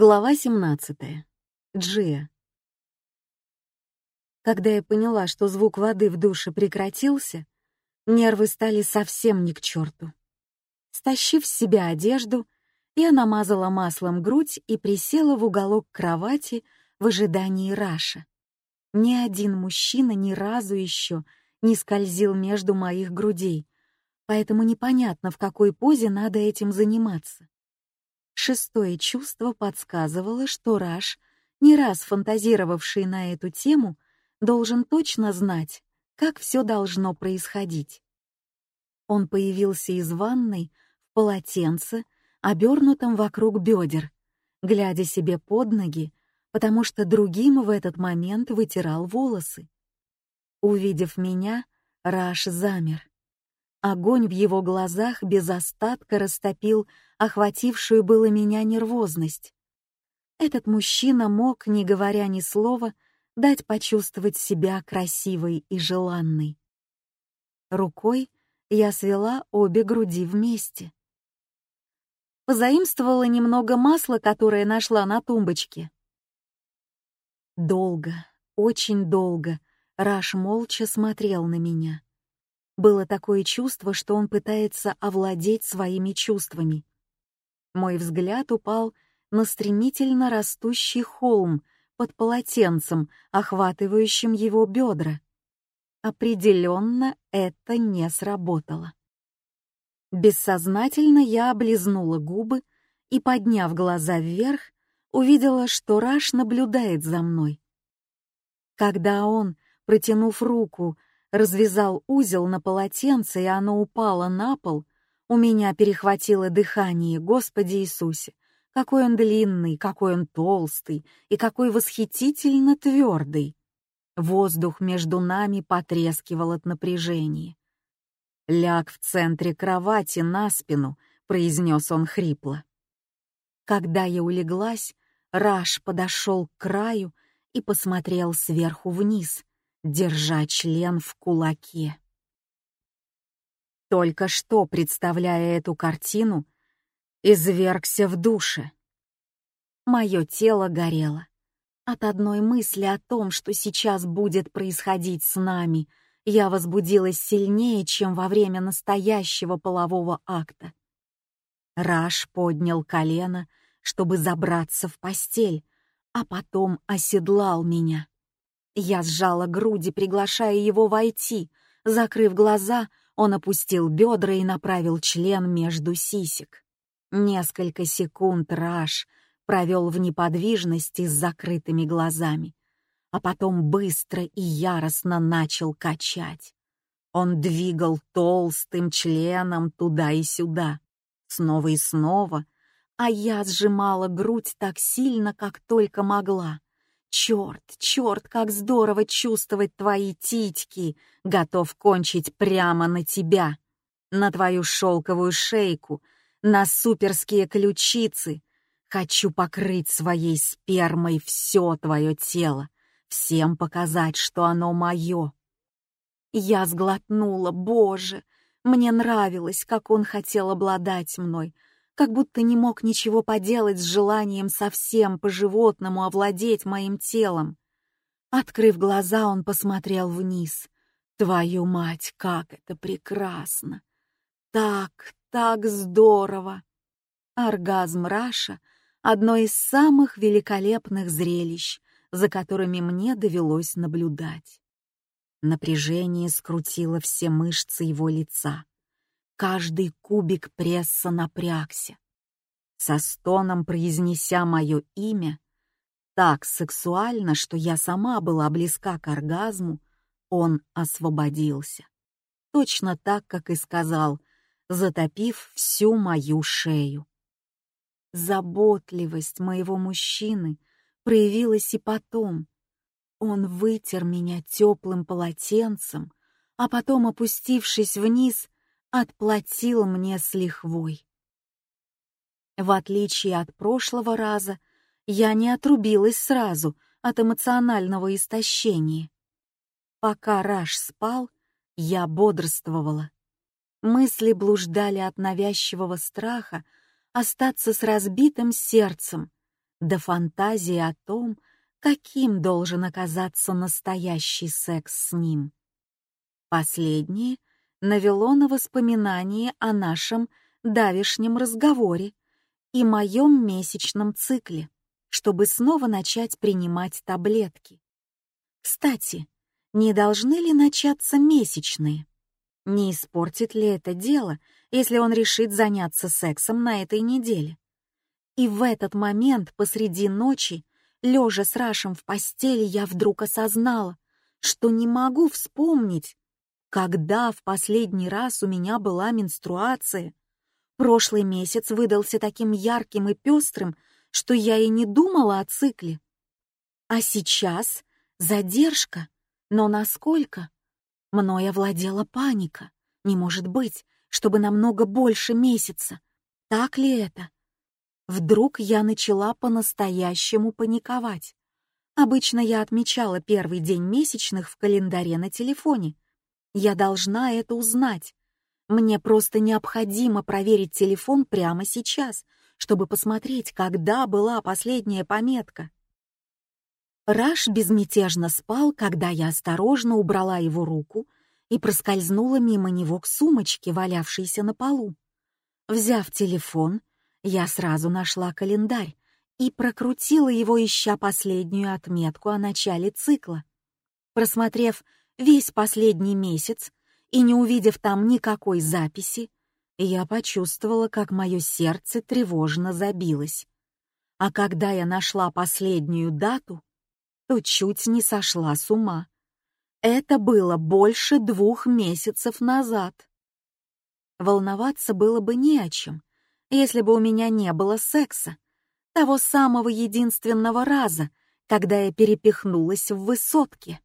Глава 17. Джия. Когда я поняла, что звук воды в душе прекратился, нервы стали совсем не к черту. Стащив с себя одежду, я намазала маслом грудь и присела в уголок кровати в ожидании Раша. Ни один мужчина ни разу еще не скользил между моих грудей, поэтому непонятно, в какой позе надо этим заниматься. Шестое чувство подсказывало, что Раш, не раз фантазировавший на эту тему, должен точно знать, как все должно происходить. Он появился из ванной в полотенце, обернутом вокруг бедер, глядя себе под ноги, потому что другим в этот момент вытирал волосы. Увидев меня, Раш замер. Огонь в его глазах без остатка растопил охватившую было меня нервозность. Этот мужчина мог, не говоря ни слова, дать почувствовать себя красивой и желанной. Рукой я свела обе груди вместе. Позаимствовала немного масла, которое нашла на тумбочке. Долго, очень долго Раш молча смотрел на меня. Было такое чувство, что он пытается овладеть своими чувствами. Мой взгляд упал на стремительно растущий холм под полотенцем, охватывающим его бедра. Определенно это не сработало. Бессознательно я облизнула губы и, подняв глаза вверх, увидела, что Раш наблюдает за мной. Когда он, протянув руку, развязал узел на полотенце, и оно упало на пол, у меня перехватило дыхание, Господи Иисусе. Какой он длинный, какой он толстый и какой восхитительно твердый. Воздух между нами потрескивал от напряжения. «Ляг в центре кровати на спину», — произнес он хрипло. Когда я улеглась, Раш подошел к краю и посмотрел сверху вниз, держа член в кулаке. Только что, представляя эту картину, извергся в душе. Мое тело горело. От одной мысли о том, что сейчас будет происходить с нами, я возбудилась сильнее, чем во время настоящего полового акта. Раш поднял колено, чтобы забраться в постель, а потом оседлал меня. Я сжала груди, приглашая его войти. Закрыв глаза, он опустил бедра и направил член между сисек. Несколько секунд Раш провел в неподвижности с закрытыми глазами, а потом быстро и яростно начал качать. Он двигал толстым членом туда и сюда, снова и снова, а я сжимала грудь так сильно, как только могла, Черт, черт, как здорово чувствовать твои титьки, готов кончить прямо на тебя, на твою шелковую шейку, на суперские ключицы. Хочу покрыть своей спермой все твое тело, всем показать, что оно мое. Я сглотнула, боже, мне нравилось, как он хотел обладать мной, как будто не мог ничего поделать с желанием совсем по-животному овладеть моим телом. Открыв глаза, он посмотрел вниз. Твою мать, как это прекрасно! Так, так здорово! Оргазм Раша — одно из самых великолепных зрелищ, за которыми мне довелось наблюдать. Напряжение скрутило все мышцы его лица. Каждый кубик пресса напрягся. Со стоном произнеся мое имя, так сексуально, что я сама была близка к оргазму, он освободился. Точно так, как и сказал, затопив всю мою шею. Заботливость моего мужчины проявилась и потом. Он вытер меня теплым полотенцем, а потом, опустившись вниз, отплатил мне с лихвой. В отличие от прошлого раза, я не отрубилась сразу от эмоционального истощения. Пока Раш спал, я бодрствовала. Мысли блуждали от навязчивого страха остаться с разбитым сердцем до фантазии о том, каким должен оказаться настоящий секс с ним. Последнее навело на воспоминание о нашем давешнем разговоре и моем месячном цикле, чтобы снова начать принимать таблетки. Кстати, не должны ли начаться месячные? Не испортит ли это дело, если он решит заняться сексом на этой неделе? И в этот момент посреди ночи, лежа с Рашем в постели, я вдруг осознала, что не могу вспомнить, когда в последний раз у меня была менструация. Прошлый месяц выдался таким ярким и пестрым, что я и не думала о цикле. А сейчас задержка, но насколько? Мною овладела паника. Не может быть, чтобы намного больше месяца. Так ли это? Вдруг я начала по-настоящему паниковать. Обычно я отмечала первый день месячных в календаре на телефоне. Я должна это узнать. Мне просто необходимо проверить телефон прямо сейчас, чтобы посмотреть, когда была последняя пометка. Раш безмятежно спал, когда я осторожно убрала его руку и проскользнула мимо него к сумочке, валявшейся на полу. Взяв телефон, я сразу нашла календарь и прокрутила его, ища последнюю отметку о начале цикла. Просмотрев весь последний месяц и не увидев там никакой записи, я почувствовала, как мое сердце тревожно забилось. А когда я нашла последнюю дату, то чуть не сошла с ума. Это было больше двух месяцев назад. Волноваться было бы не о чем, если бы у меня не было секса, того самого единственного раза, когда я перепихнулась в высотке.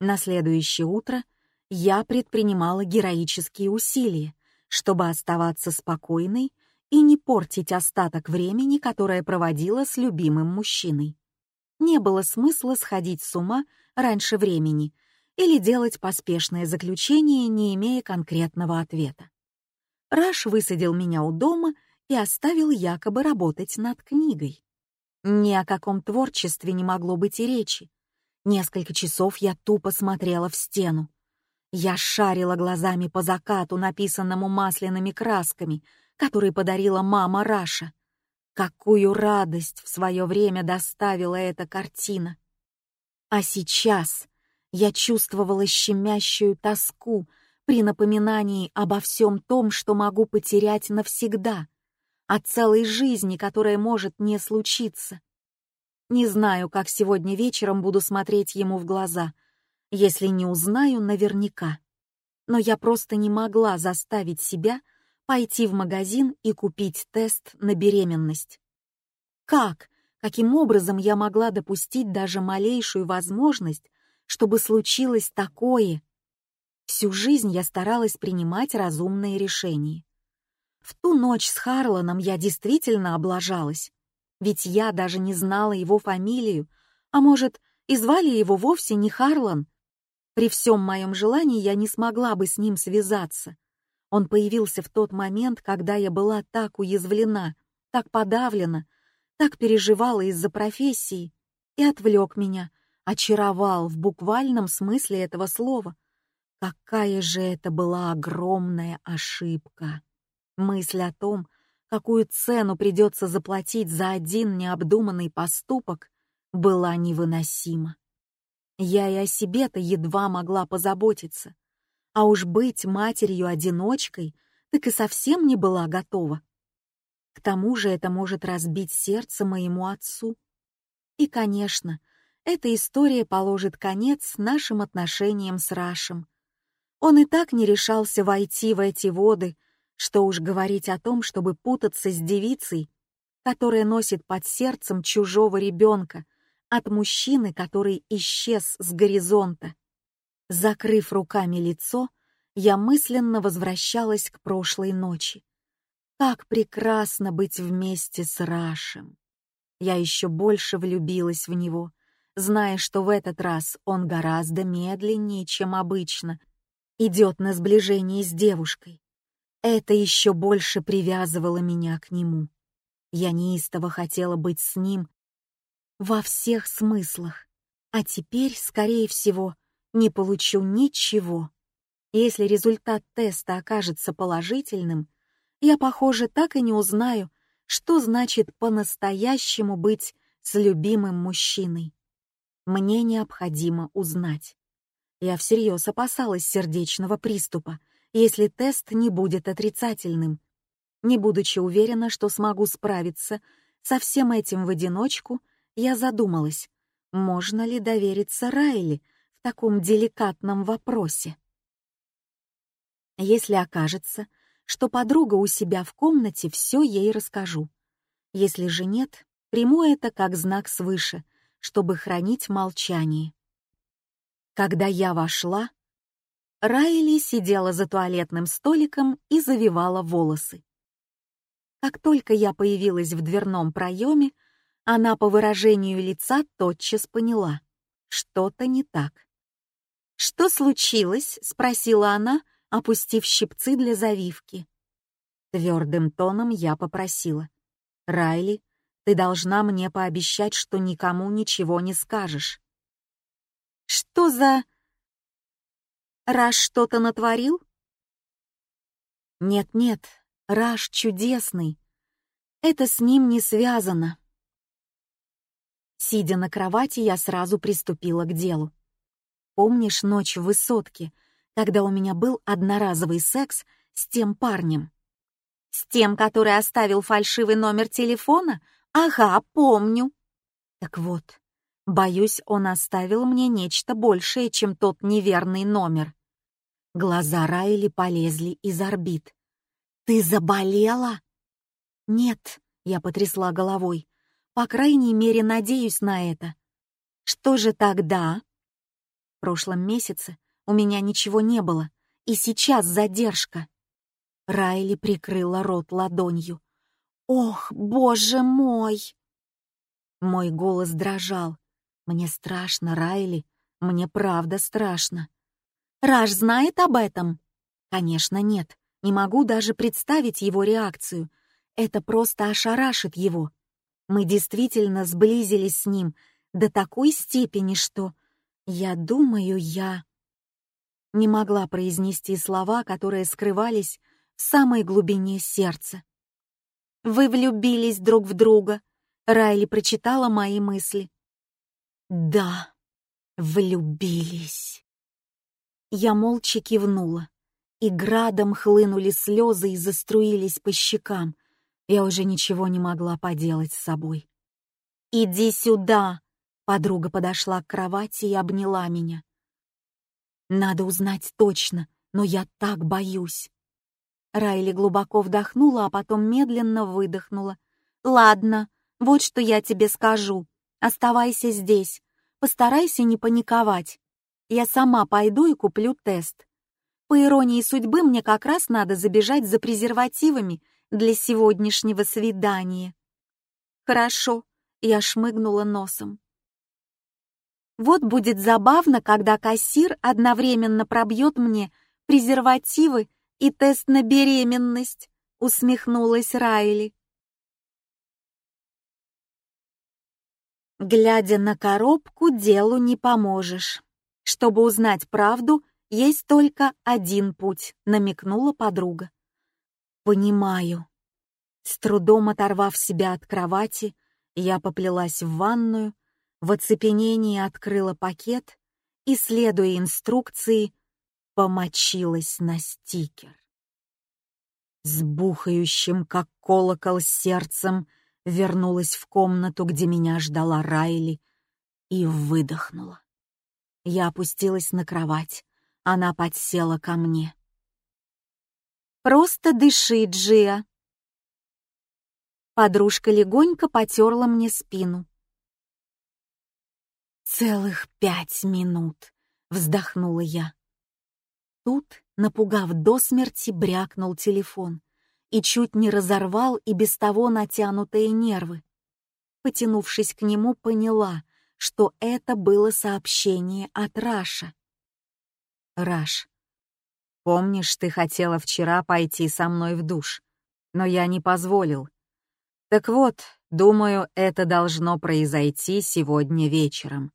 На следующее утро я предпринимала героические усилия, чтобы оставаться спокойной и не портить остаток времени, которое проводила с любимым мужчиной не было смысла сходить с ума раньше времени или делать поспешное заключение, не имея конкретного ответа. Раш высадил меня у дома и оставил якобы работать над книгой. Ни о каком творчестве не могло быть и речи. Несколько часов я тупо смотрела в стену. Я шарила глазами по закату, написанному масляными красками, которые подарила мама Раша. Какую радость в свое время доставила эта картина! А сейчас я чувствовала щемящую тоску при напоминании обо всем том, что могу потерять навсегда, о целой жизни, которая может не случиться. Не знаю, как сегодня вечером буду смотреть ему в глаза, если не узнаю наверняка. Но я просто не могла заставить себя пойти в магазин и купить тест на беременность. Как, каким образом я могла допустить даже малейшую возможность, чтобы случилось такое? Всю жизнь я старалась принимать разумные решения. В ту ночь с Харланом я действительно облажалась, ведь я даже не знала его фамилию, а может, и звали его вовсе не Харлан. При всем моем желании я не смогла бы с ним связаться. Он появился в тот момент, когда я была так уязвлена, так подавлена, так переживала из-за профессии и отвлек меня, очаровал в буквальном смысле этого слова. Какая же это была огромная ошибка! Мысль о том, какую цену придется заплатить за один необдуманный поступок, была невыносима. Я и о себе-то едва могла позаботиться, а уж быть матерью-одиночкой так и совсем не была готова. К тому же это может разбить сердце моему отцу. И, конечно, эта история положит конец нашим отношениям с Рашем. Он и так не решался войти в эти воды, что уж говорить о том, чтобы путаться с девицей, которая носит под сердцем чужого ребенка, от мужчины, который исчез с горизонта. Закрыв руками лицо, я мысленно возвращалась к прошлой ночи. Как прекрасно быть вместе с Рашем. Я еще больше влюбилась в него, зная, что в этот раз он гораздо медленнее, чем обычно, идет на сближение с девушкой. Это еще больше привязывало меня к нему. Я неистово хотела быть с ним во всех смыслах, а теперь, скорее всего, не получу ничего. Если результат теста окажется положительным, я, похоже, так и не узнаю, что значит по-настоящему быть с любимым мужчиной. Мне необходимо узнать. Я всерьез опасалась сердечного приступа, если тест не будет отрицательным. Не будучи уверена, что смогу справиться со всем этим в одиночку, я задумалась, можно ли довериться Райли в таком деликатном вопросе. Если окажется, что подруга у себя в комнате, все ей расскажу. Если же нет, приму это как знак свыше, чтобы хранить молчание. Когда я вошла, Райли сидела за туалетным столиком и завивала волосы. Как только я появилась в дверном проеме, она по выражению лица тотчас поняла. Что-то не так. «Что случилось?» — спросила она, опустив щипцы для завивки. Твердым тоном я попросила. «Райли, ты должна мне пообещать, что никому ничего не скажешь». «Что за...» «Раш что-то натворил?» «Нет-нет, Раш чудесный. Это с ним не связано». Сидя на кровати, я сразу приступила к делу. «Помнишь ночь в высотке, когда у меня был одноразовый секс с тем парнем?» «С тем, который оставил фальшивый номер телефона? Ага, помню». «Так вот, боюсь, он оставил мне нечто большее, чем тот неверный номер». Глаза Райли полезли из орбит. «Ты заболела?» «Нет», — я потрясла головой. «По крайней мере, надеюсь на это». «Что же тогда?» В прошлом месяце у меня ничего не было, и сейчас задержка. Райли прикрыла рот ладонью. «Ох, боже мой!» Мой голос дрожал. «Мне страшно, Райли, мне правда страшно». Раш знает об этом? Конечно, нет. Не могу даже представить его реакцию. Это просто ошарашит его. Мы действительно сблизились с ним до такой степени, что... Я думаю, я... Не могла произнести слова, которые скрывались в самой глубине сердца. «Вы влюбились друг в друга», — Райли прочитала мои мысли. «Да, влюбились». Я молча кивнула, и градом хлынули слезы и заструились по щекам. Я уже ничего не могла поделать с собой. «Иди сюда!» — подруга подошла к кровати и обняла меня. «Надо узнать точно, но я так боюсь». Райли глубоко вдохнула, а потом медленно выдохнула. «Ладно, вот что я тебе скажу. Оставайся здесь. Постарайся не паниковать. Я сама пойду и куплю тест. По иронии судьбы, мне как раз надо забежать за презервативами для сегодняшнего свидания. Хорошо, я шмыгнула носом. Вот будет забавно, когда кассир одновременно пробьет мне презервативы и тест на беременность, усмехнулась Райли. Глядя на коробку, делу не поможешь. Чтобы узнать правду, есть только один путь, намекнула подруга. Понимаю. С трудом оторвав себя от кровати, я поплелась в ванную, в оцепенении открыла пакет и, следуя инструкции, помочилась на стикер. С бухающим, как колокол, сердцем вернулась в комнату, где меня ждала Райли, и выдохнула. Я опустилась на кровать. Она подсела ко мне. «Просто дыши, Джиа!» Подружка легонько потерла мне спину. «Целых пять минут!» — вздохнула я. Тут, напугав до смерти, брякнул телефон и чуть не разорвал и без того натянутые нервы. Потянувшись к нему, поняла, что это было сообщение от Раша. Раш, помнишь, ты хотела вчера пойти со мной в душ, но я не позволил. Так вот, думаю, это должно произойти сегодня вечером.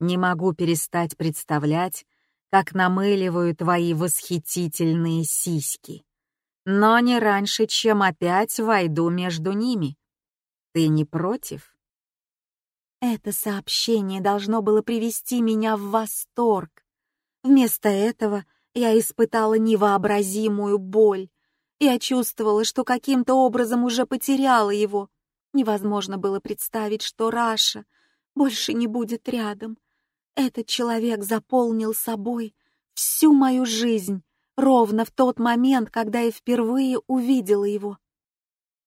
Не могу перестать представлять, как намыливаю твои восхитительные сиськи. Но не раньше, чем опять войду между ними. Ты не против? Это сообщение должно было привести меня в восторг. Вместо этого я испытала невообразимую боль. Я чувствовала, что каким-то образом уже потеряла его. Невозможно было представить, что Раша больше не будет рядом. Этот человек заполнил собой всю мою жизнь, ровно в тот момент, когда я впервые увидела его.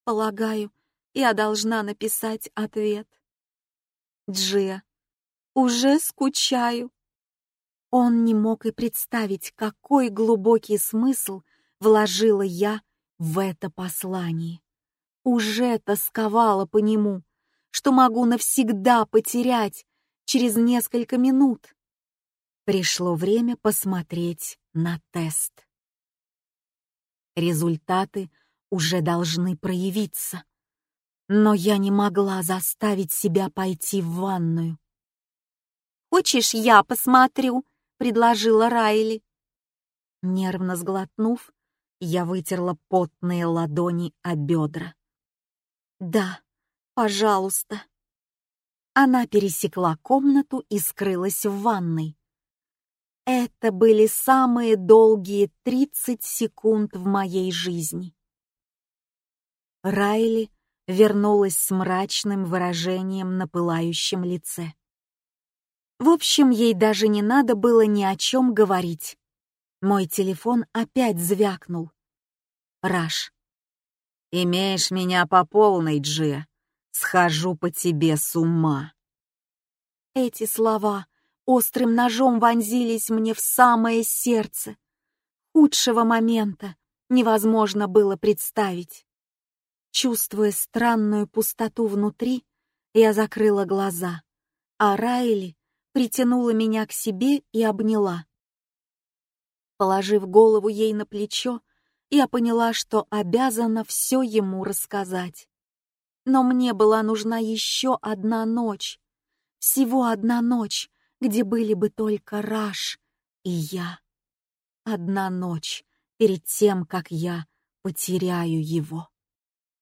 Полагаю, я должна написать ответ. Джия, уже скучаю. Он не мог и представить, какой глубокий смысл вложила я в это послание. Уже тосковала по нему, что могу навсегда потерять через несколько минут. Пришло время посмотреть на тест. Результаты уже должны проявиться. Но я не могла заставить себя пойти в ванную. «Хочешь, я посмотрю?» предложила Райли. Нервно сглотнув, я вытерла потные ладони о бедра. «Да, пожалуйста». Она пересекла комнату и скрылась в ванной. Это были самые долгие 30 секунд в моей жизни. Райли вернулась с мрачным выражением на пылающем лице. В общем, ей даже не надо было ни о чем говорить. Мой телефон опять звякнул. Раш. «Имеешь меня по полной, Джи. Схожу по тебе с ума». Эти слова острым ножом вонзились мне в самое сердце. Худшего момента невозможно было представить. Чувствуя странную пустоту внутри, я закрыла глаза, а Райли притянула меня к себе и обняла. Положив голову ей на плечо, я поняла, что обязана все ему рассказать. Но мне была нужна еще одна ночь, всего одна ночь, где были бы только Раш и я. Одна ночь перед тем, как я потеряю его.